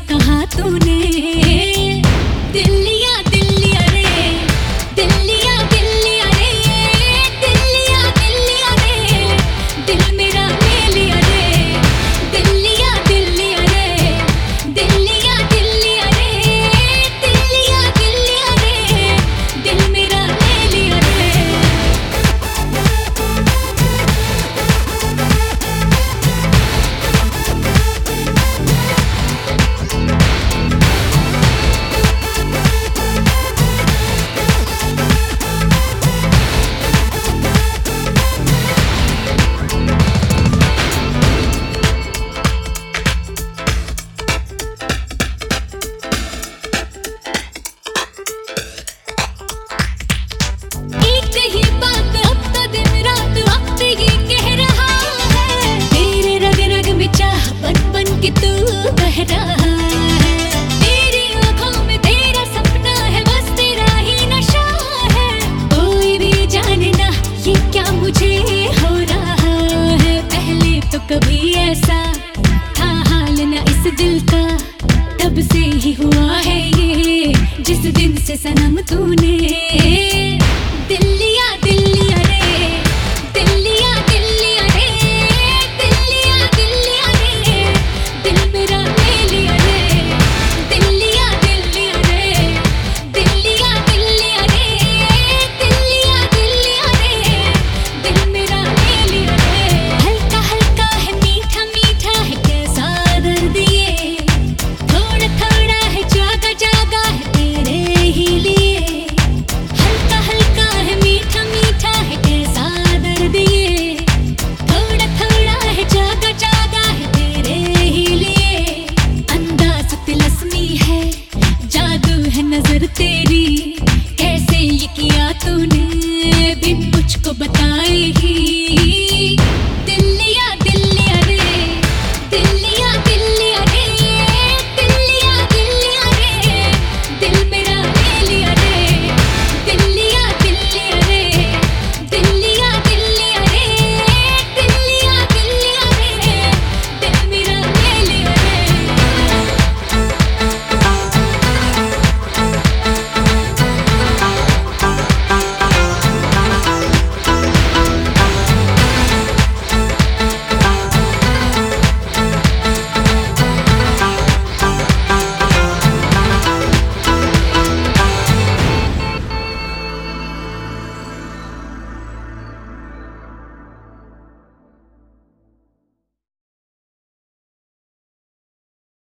कहा तूने? कोई ऐसा था हाल ना इस दिल का, तब से ही हुआ है ये, जिस दिन से सनम तूने नज़र तेरी कैसे ये किया तूने।